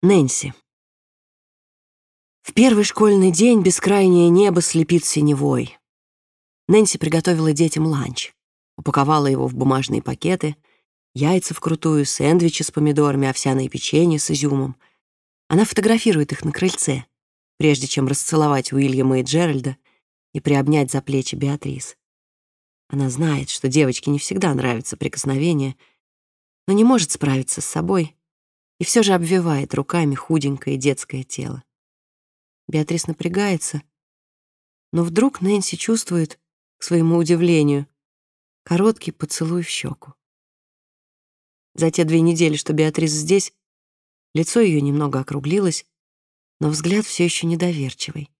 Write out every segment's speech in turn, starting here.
Нэнси. В первый школьный день бескрайнее небо слепит синевой. Нэнси приготовила детям ланч, упаковала его в бумажные пакеты, яйца вкрутую, сэндвичи с помидорами, овсяное печенье с изюмом. Она фотографирует их на крыльце, прежде чем расцеловать Уильяма и Джеральда и приобнять за плечи Беатрис. Она знает, что девочке не всегда нравится прикосновение, но не может справиться с собой и все же обвивает руками худенькое детское тело. Беатрис напрягается, но вдруг Нэнси чувствует, к своему удивлению, короткий поцелуй в щеку. За те две недели, что Беатрис здесь, лицо ее немного округлилось, но взгляд все еще недоверчивый.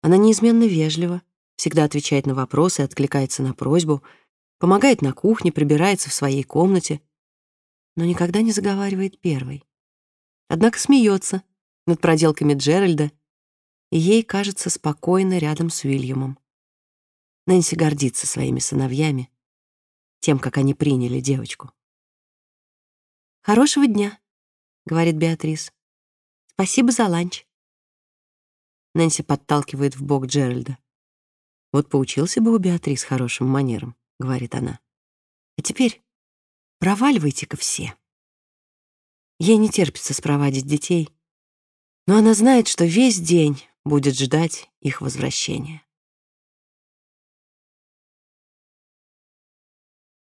Она неизменно вежлива, всегда отвечает на вопросы, откликается на просьбу, помогает на кухне, прибирается в своей комнате, но никогда не заговаривает первой однако смеется над проделками Джеральда, и ей кажется спокойно рядом с Уильямом. Нэнси гордится своими сыновьями, тем, как они приняли девочку. «Хорошего дня», — говорит Беатрис. «Спасибо за ланч». Нэнси подталкивает в бок Джеральда. «Вот поучился бы у Беатрис хорошим манерам», — говорит она. «А теперь проваливайте-ка все». Ей не терпится спровадить детей, но она знает, что весь день будет ждать их возвращения.